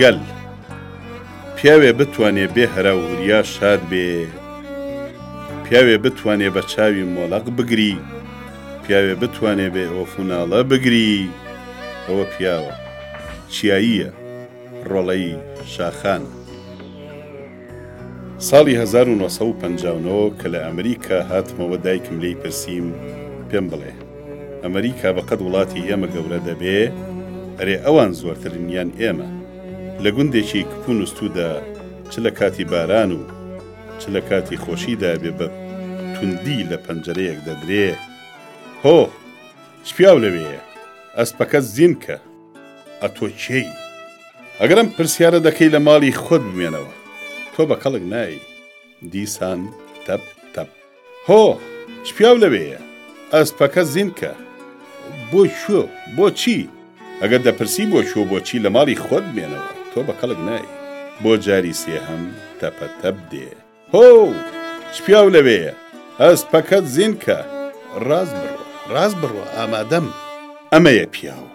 گەل، پیاوێ بتوانێ بێ هەرا و وریا شاد بێ، پیاوێ بتوانێ بە چاوی مۆڵەق بگری، پیاوێ بتوانێ بێ ئۆف و ناڵە بگری ئەوە پیاوە چیاییە ڕۆڵەی شاخانە. ساڵی هەزار و نۆ سەد و پەنجا و نۆ کە لە ئەمریکا هاتمەوە دایکم لێی پرسیم پێم بڵێ ئەمریکا بەقەد وڵاتی ئێمە گەورە دەبێ؟ ئەرێ ئەوان زۆرترن یان ئێمە؟ لە گوندێکی کپو نوستودا چ لە کاتی باران و چ لە کاتی خۆشیدا بێ بە توندی لە پەنجەرەیەک دەدرێ، هۆ! چ پیاو لەوێیە؟ ئەسپەکەت زین کە. ئەتۆ کێی؟ ئەگەر ئەم پرسیارە دەکەی لە ماڵی خۆت بمێنەوە. تۆ بە کەڵک نای. دیسان تەپ تەپ. هۆ! چ پیاو لەوێیە؟ ئەسپەکە زیند کە. بۆ کوێ و بۆ چی؟ ئەگەر دەپرسی بۆ کوێ و بۆ چی، لە ماڵی خۆت بمێنەوە. تۆ بە کەڵک نای. بۆ جاری سێهەم تەپەتەپ دێ. هۆ! چ پیاو لەوێیە؟ ئەسپەکە زیند کە. ڕاست بڕۆ، ڕاست بڕۆ، ئامادەم. ئەمەیە پیاو،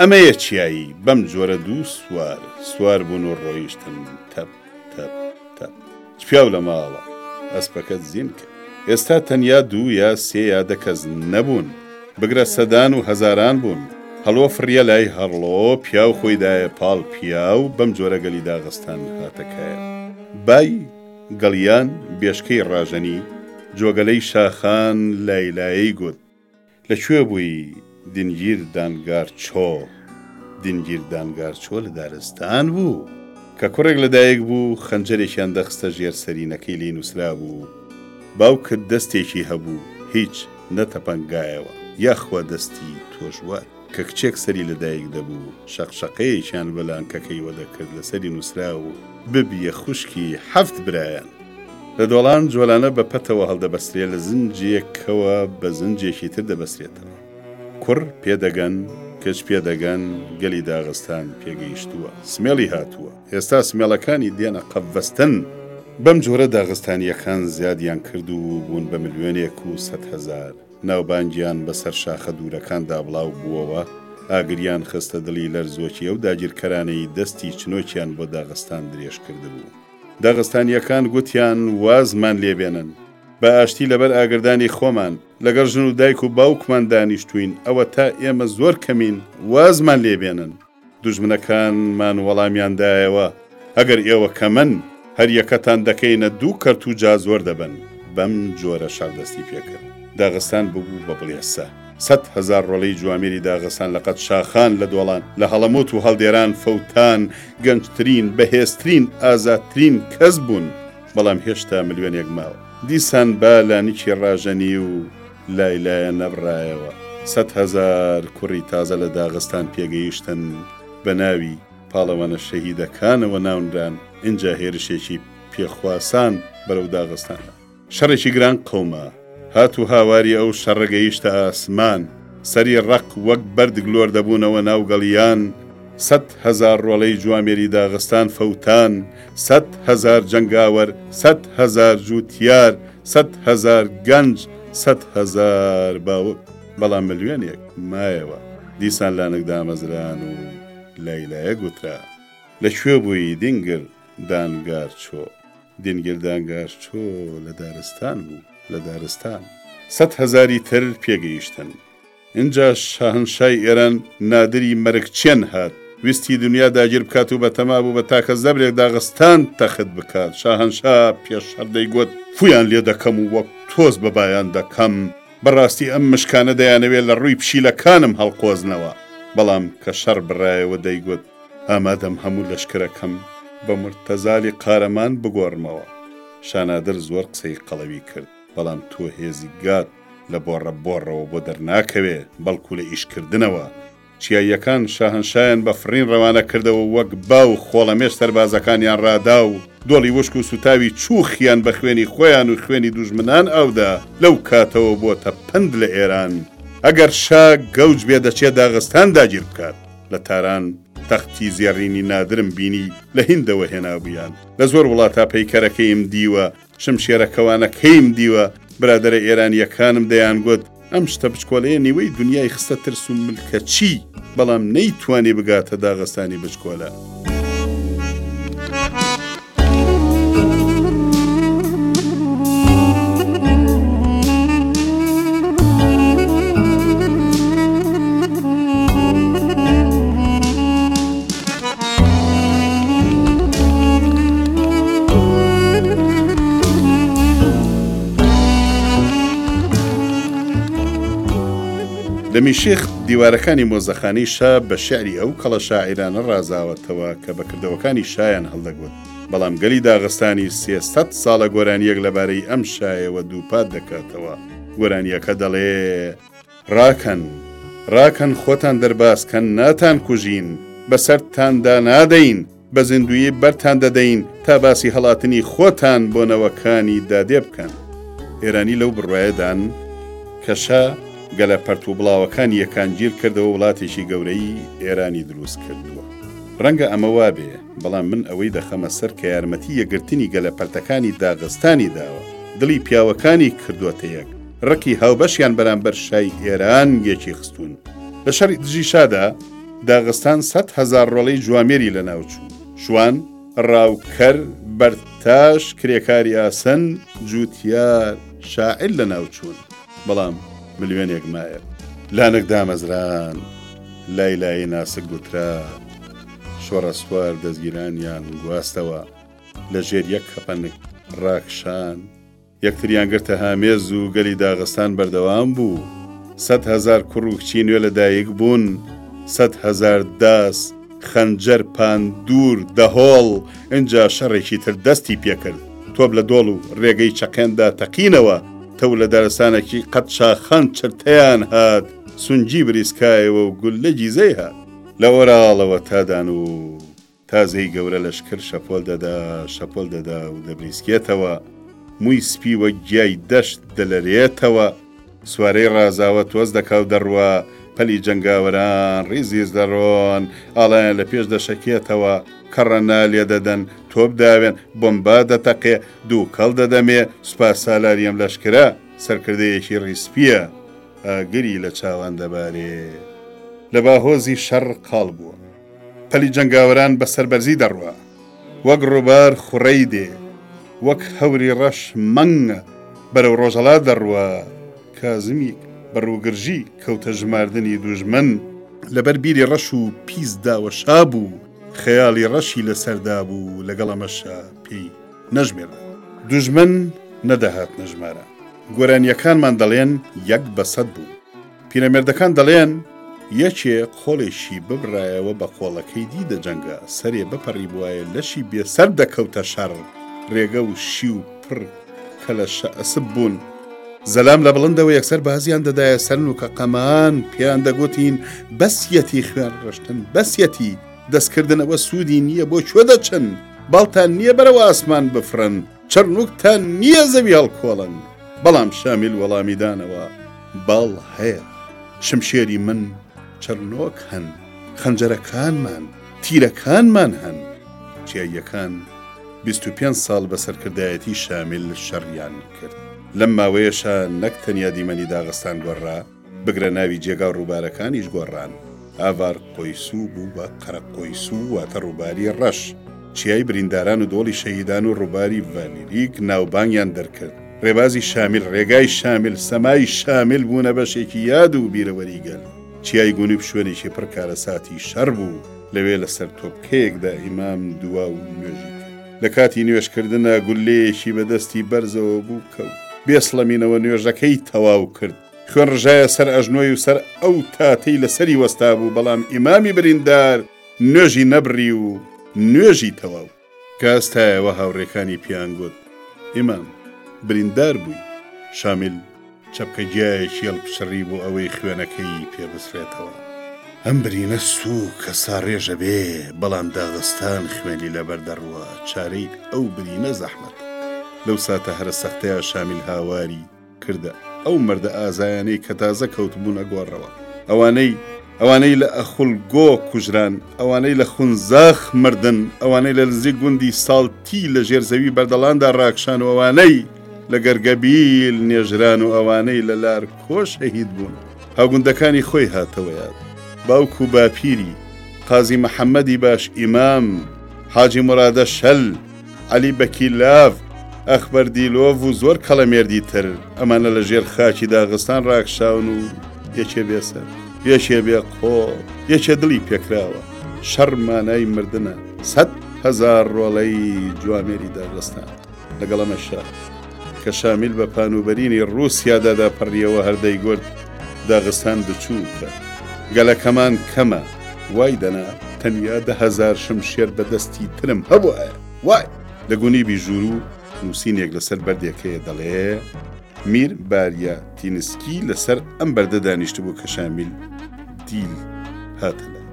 ئەمەیە چیایی. بەم جۆرە دوو سوار سوار بوون و ڕۆیشتن. تەپ. تەپ تەپ پیاو لە ماڵە ئەسپەکەت زین کرد ئێستا تەنیا دوو یا سێ یا دە کەس نەبوون بگرە سەدان و هەزاران بوون هەڵۆ فڕیە لای هەڵۆ پیاو خۆی دایە پاڵ پیاو بەم جۆرە گەلی داغستان هاتە کایە بای گڵیان بێشکەی ڕاژەنی جۆگەلەی شاخان لای لایەی گوت لە کوێ بووی دینگیر دانگارچۆ؟ دینگیر دانگارچۆ لە دارستان بوو. کە کوڕێک لە دایک بوو، خەنجەرێکیان دەخستە ژێر سەرینەکەی لێی نووسرابوو، باوکت دەستێکی هەبوو، هیچ، نەتەپەنگایەوە، یاخوا دەستی تۆش وای. کە کچێک سەری لە دایک دەبوو، شەقشەقەیەکیان بە لانکەکەیوە دەکرد، لەسەری نووسراو، ببیە خوشکی حەفت برایان. لە دۆڵان جۆلانە بە پەتەوە هەڵدەبەسترێ، لە زنجێکەوە بە زنجێکی تر دەبەسترێتەوە. کوڕ پێ دەگەن، کچ پێ دەگەن، گەلی داغستان پێگەیشتووە، سمێڵی هاتووە، ئێستا سمێڵەکانی دێنە قەفڤەستن. بەم جۆرە داغستانییەکان زیادیان کرد و بوون بە ملیۆنێک و سەد هەزار. ناوبانگیان بەسەر شاخە دوورەکاندا بڵاو بووەوە، ئاگریان خستە دڵی لەرزۆکی ئەو داگیرکەرانەی دەستی چنۆکیان بۆ داغستان درێژ کردبوو. داغستانییەکان گوتیان، وازمان لێ بێنن، بە ئاشتی لەبەر ئاگردانی خۆمان، لەگەڵ ژن و دایک و باوکمان دانیشتووین، ئەوەتا ئێمە زۆر کەمین، وازمان لێ بێنن! دوژمنەکانمان وەڵامیان دایەوە، ئەگەر ئێوە کەمن، هەر یەکەتان دەکەینە دوو کەرت و جازوەر دەبن. بەم جۆرە شەڕ دەستی پێ کرد. داغستان ببوو بە بڵێسە. سەد هەزار ڕۆڵەی جوامێری داغستان لە قەد شاخان، لە دۆڵان، لە هەڵەموت و هەڵدێران فەوتان، گەنجترین، بەهێزترین، ئازادترین کەس بوون. بەڵام هێشتا ملیۆنێک ماوە. دیسان با لانیکی ڕاژەنی و. لای لایە نەبرایەوە. سەد هەزار کوڕی تازە لە داغستان پێگەیشتن بە ناوی پاڵەوانە شەهیدەکانەوە ناونران ئینجا هێرشێکی پێ خواسان بەرەو داغستانە. شەڕێکی گران قەوما. هات و هاواری ئەو شەڕە گەیشتە ئاسمان. سەری ڕەق وەک بەرد گلۆر دەبوونەوە ناو گەڵیان. سەد هەزار ڕۆڵەی جوامێری داغستان فەوتان. سەد هەزار جەنگاوەر، سەد هەزار جووتیار، سەد هەزار گەنج، سەد هەزار باوک، بەڵام ملیۆنێک مایەوە، دیسان لانک دامەزران و لای لایە گوترا. لە کوێ بووی دینگر دانگارچۆ؟ دینگر دانگارچۆ لە دارستان بوو، لە دارستان. سەد هەزاری تر پێگەیشتن. ئینجا شاهنشای ئێران نادری مەرگچیەن هات، ویستی دنیا داگیر بکات و بەتەما بوو بە تاکە زەبرێک داغستان تەخت بکات، شاهنشا پێش شەڕ دەیگوت، فوویان لێ دەکەم و وەک تۆز بە بایان دەکەم، بەڕاستی ئەم مشکانە دەیانەوێت لە ڕووی پشیلەکانم هەڵقۆزنەوە، بەڵام کە شەڕ بڕایەوە دەیگوت، ئامادەم هەموو لەشکرەکەم بە مورتەزالی قارەمان بگۆڕمەوە. شانادر زۆر قسەی قەڵەوی کرد، بەڵام تۆ هێزی گات. لە بۆڕە بۆڕەوە بۆ دەرناکەوێ، بەڵکو لە ئیشکردنەوە. چیاییەکان شاهەنشایان بە فڕین ڕەوانە کردەوە، وەک با و خۆڵەمێش سەربازەکانیان ڕادا و دۆڵی وشک و سوتاوی چوخیان بە خوێنی خۆیان و خوێنی دوژمنان ئاودا، لەو کاتەوە بۆتە پەند لە ئێران، ئەگەر شا گەوج بێ دەچێ داغستان داگیر بکات، لە تاران تەختی زێڕینی نادرم بینی لە هیندەوە هێنابوویان، لە زۆر وڵاتا پەیکەرەکەیم دیوە، شمشێرە کەوانەکەیم دیوە، برادەرە ئێرانییەکانم دەیانگوت، ئەم شتە بچکۆلەیە نیوەی دونیای خستە ترس و ملکەچی، بەڵام نەیتوانی بگاتە داغستانی بچکۆلە. لە میشێخ دیوارەکانی مۆزەخانی شا بە شعری ئەو کەڵە شاعرانە ڕازاوەتەوە کە بە کردەوەکانی شایان هەڵدەگوت بەڵام گەلی داغستانی سێسەد ساڵە گۆرانیەک لەبارەی ئەم شایەوە دووپات دەکاتەوە گۆرانیەکە دەڵێ ڕاکەن ڕاکەن خۆتان دەرباز کەن ناتان کوژین بەسەرتان دا نادەین بە زیندوویی بەرتان دەدەین تا باسی هەڵاتنی خۆتان بۆ نەوەکانی دادێ بکەن ئێرانی لەو بڕوایە دان کە شا گەلە پەرت و بڵاوەکانی یەکان گیر کردەوە وڵاتێکی گەورەی ئێرانی دروست کردووە ڕەنگە ئەمە وابێ بەڵام من ئەوەی دەخەمە سەر کە یارمەتی یەکگرتنی گەلە پەرتەکانی داغستانی داوە دڵی پیاوەکانی کردۆتە یەک ڕقی هاوبەشیان بەرامبەر شای ئێران یەکی خستوون. لە شەڕی دژی شادا، داغستان سەد هەزار ڕۆڵەی جوامێری لەناوچوو، شوان، ڕاوکەر، بەردتاش، کرێکاری ئاسن، جووتیار، شاعیر لەناوچوون، بەڵام ملوێنێک مایە. لانک دامەزران، لای لایەی ناسک گوترا، شۆڕەسوار دەزگیرانیان گواستەوە، لەژێر یەک کەپەنک ڕاکشان، یەکتریان گرتە هامێز و گەلی داغستان بەردەوام بوو. سەد هەزار کوڕ و کچی نوێ لە دایک بوون، سەد هەزار داس، خەنجەر، پاندوور، دەهۆڵ، ئنجا شەڕێکی تر دەستی پێ کرد. تۆپ لە دۆڵ و رێگەی چەقێندا تەقینەوە، تەور لە دارستانەکی قەد شاخان چرتەیان هات، سونگی بریسکایەوە و گوللە گیزەی هات. لە ئۆراڵەوە تا دانووب، تازەی گەورە لەشکر شەپۆل دەدا، شەپۆل دەدا و دەبریسکێتەوە، مووی سپی وەک گیای دەشت دەلەرێتەوە، سوارەی ڕازاوە تۆز دەکا و دەڕوا، پەلی جەنگاوەران ڕیز ڕیز دەڕۆن، ئاڵایان لە پێش دەشەکێتەوە، کەڕە نالێ دەدەن، تۆپ داوێن، بۆمبا دەتەقێ، دووکەڵ دەدەمێ، سوپا سالاری ئەم لەشکرە، سەرکردەیەکی ڕیز سپییە، ئاگری لە چاوان دەبارێ. لە باهۆزی شەڕ کاڵ بووە. پەلی جەنگاوەران بە سەربەرزی دەڕوا وەک ڕووبار خوڕەی دێ وەک هەوری ڕەش مەنگ بەرەو ڕۆژەڵات دەڕوا کازمی بە ڕووگرژی کەوتە ژماردنی دوژمن، لەبەر بیری ڕەش و پیس داوەشا بوو، خەیاڵی ڕەشی لە سەردا بوو، لەگەڵ ئەمەشا پێی نەژمێرا. دوژمن نەدەهاتنە ژمارە. گۆرانییەکانمان دەڵێن یەک بە سەد بوو. پیرەمێردەکان دەڵێن، یەکێ قۆڵێکی ببرایەوە بە قۆڵەکەی دی دەجەنگا، سەرێ بپەڕیبوایە لەشی بێ سەر دەکەوتە شەڕ، رێگە و شی و پڕ کە لە شەئسپ بوون، زەلام لە بڵندەوە یەکسەر بازیان دەدایە سەر نووکەقەمان، پێیان دەگوتین، بەسیەتی خوێن ڕشتن، بەسیەتی، دەستکردن ئەوە سوودی نییە، بۆ کوێ دەچن؟ بەڵتان نییە بەرەو ئاسمان بفڕن؟ چڕنوکتان نییە زەوی هەڵکۆڵن بەڵام شامیل وەڵامی دانەوە بەڵ هەیە شمشێری من چڕنۆک هەن خەنجەرەکانمان تیرەکانمان هەن چیاییەکان 25 ساڵ بە سەرکردایەتی شامیل شەڕیان کرد لەم ماوەیەشا نەک تەنیا دیمەنی داغستان گۆڕرا بگرە ناوی جێگا و ڕووبارەکانیش گۆڕان، ئاڤار قۆیسوو بوو بە قەرە قۆیسوو واتە ڕووباری ڕەش، چیای برینداران و دۆڵی شەهیدان و ڕووباری ڤانیلیک ناوبانگیان دەرکرد، ڕێبازی شامیل، ڕێگای شامیل، سەمای شامیل بوونە بەشێکی یاد و بیرەوەری گەل، چیای گونوب شوێنێکی پڕ کارەساتی شەڕ بوو، لەوێ لە سەر تۆپکەیەکدا ئیمام دوا و نوێژی کرد، لە کاتی نوێژ کردنا گوللەیەکی بە دەستی بەرزەوە بوو کەوت، بێسڵەمینەوە نوێژەکەی تەواو کرد. خوێن ڕژایە سەر ئەژنۆی و سەر ئەو تاتەی لە سەری وەستا بوو بەڵام ئیمامی بریندار نوێژی نەبڕی و نوێژی تەواو کە ئەستایەوە هاوڕێکانی پێیان گوت ئیمام بریندار بووی شامیل چەپکە گیایەکی هەڵپچڕی بۆ ئەوەی خوێنەکەی پێ بسڕێتەوە. ئەم برینە سووک کە ساڕێژە بێ بەڵام داغستان خوێنی لەبەر دەڕوا چارەی ئەو برینە زەحمەتە لەو ساتە هەرە سەختەیە شامیل هاواری کردە ئەو مەردە ئازایانەی کە تازە کەوتبوونە گۆڕەوە ئەوانەی ئەوانەی لە ئەخول گۆ کوژران ئەوانەی لە خونزاخ مردن ئەوانەی لە نزیک گوندی ساڵتی لە ژێر زەوی بەردەڵاندا ڕاکشان و ئەوانەی لە گەرگەبیل نێژران و ئەوانەی لە لار کۆش شەهید بوون هاوگوندەکانی خۆی هاتەوەیان باوک و باپیری قازی محەممەدی باش ئیمام حاجی مرادە شەل عەلی بەکی لاڤ، ئەخبەر دیلۆڤ و زۆر کەڵەمێردی تر، ئەمانە لە ژێر خاکی داغستان ڕاکشاون و یەکێ بێسەر، یەکێ بێ قۆڵ، یەکێ دڵی پێکراوە. شەڕ مانای مردنە. سەد هەزار ڕۆڵەی جوامێری داغستان. لەگەڵ ئەمەشدا. کە شامیل بە پان و بەرینی ڕووسیادا دەپەڕییەوە هەر دەیگوت داغستان بچووکە، گەلەکەمان کەمە، وای دەنا تەنیا دە هەزار شمشێر بە دەستی ترم هەبوایە، وای! لە گونی بیژوورو نووسینێک لەسەر بەردێک هەیە دەڵێ، میر باریاتینسکی لەسەر ئەم بەردە دانیشتبوو کە شامیل دیل هاتە لای.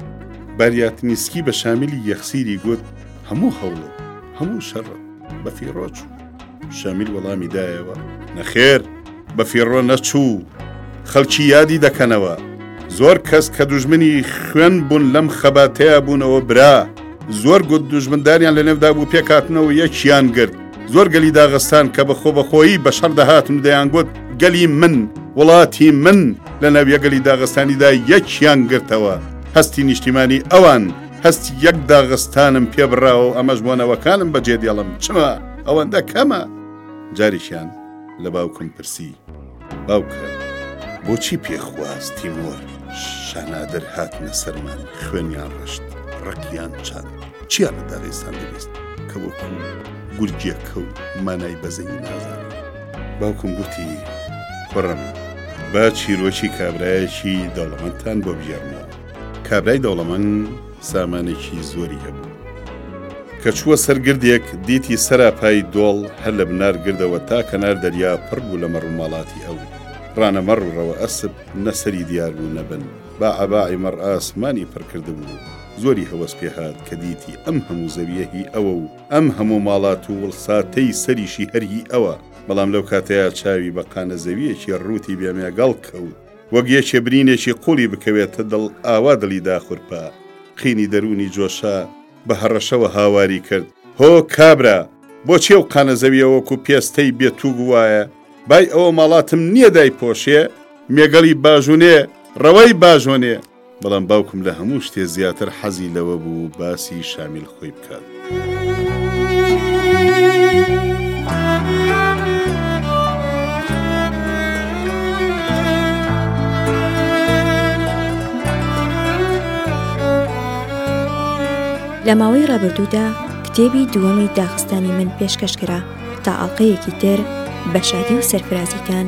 باریاتنیسکی بە شامیلی یەخسیری گوت، هەموو هەوڵت، هەموو شەڕت بەفیڕۆ چوو. شامیل وەڵامی دایەوە نەخێر بە فێڕۆ نەچوو خەڵکی یادی دەکەنەوە زۆر کەس کە دوژمنی خوێن بوون لەم خەباتەیە بوونەوە برا زۆر گوت دوژمنداریان لە نێودا بوو پێکاتنەوە یەکیان گرت زۆر گەلی داغستان کە بە خۆ بەخۆیی بە شەڕ دەهاتن و دەیان گوت گەلی من وڵاتی من لە ناویەگەلی داغستانیدا یەکیان گرتەوە هەستی نیشتیمانی ئەوان هەست یەک داغستانم پێ بڕاوە و ئەمەش بۆ نەوەکانم بەجێ دێڵم چما ئەوەندە کەمە جاریشیان لە باوکم پرسی باوکە بۆچی پێخواز تیمۆر شانادر هاتنە سەرمان خوێنیان ڕشت ڕقیان چاند چیان لە داغستان دەبیست کە وەکو گورجێکە و مانای بەزەنی نازان باوکم گوتی کوڕم با چیرۆکی کابراایەکی دەوڵەمەندتان بۆ بژێرمەوە کابرای دەوڵەمەند سامانێکی زۆری هەبوو. کە چووە سەر گردێک دیتی سەراپای دۆڵ هەر لە بنار گردەوە تا کەنار دەریا پڕ بوو لە مەڕوماڵاتی ئەو. ڕانە مەڕ و ڕەوە ئەسپ نە سەری دیار بوو نە بن. باعەباعی مەڕ ئاسمانی پڕ کردبوو. زۆری هەوەس پێ هات کە دیتی ئەم هەموو زەوییە هی ئەوە و ئەم هەموو ماڵات و وڵساتەی سەریشی هەر هی ئەوە. بەڵام لەو کاتەیا چاوی بە قانە زەوییەکی ڕووتی بێمێگەڵ کەوت. وەک یەکێ برینێکی قوڵی بکەوێتە دڵ ئاوا دڵی داخورپا، قینی دەروونی جۆشا، بە هەڕەشەوە هاواری کرد، هۆ کابرا! بۆچی ئەو قانە زەوییە وەکوو پێستەی بێ تووک وایە، بای ئەوە ماڵاتم نییە دایپۆشێ؟ مێگەڵی باژونێ، ڕەوای باژۆنێ! بەڵام باوکم لە هەموو شتێ زیاتر حەزی لەوە بوو باسی شامیل خۆی بکات. لە ماوەی ڕابردوودا کتێبی دووەمی داخستانی من پێشکەشکرا تا ئاڵلقەیەکی تر بە شادی و سەرفرازیتان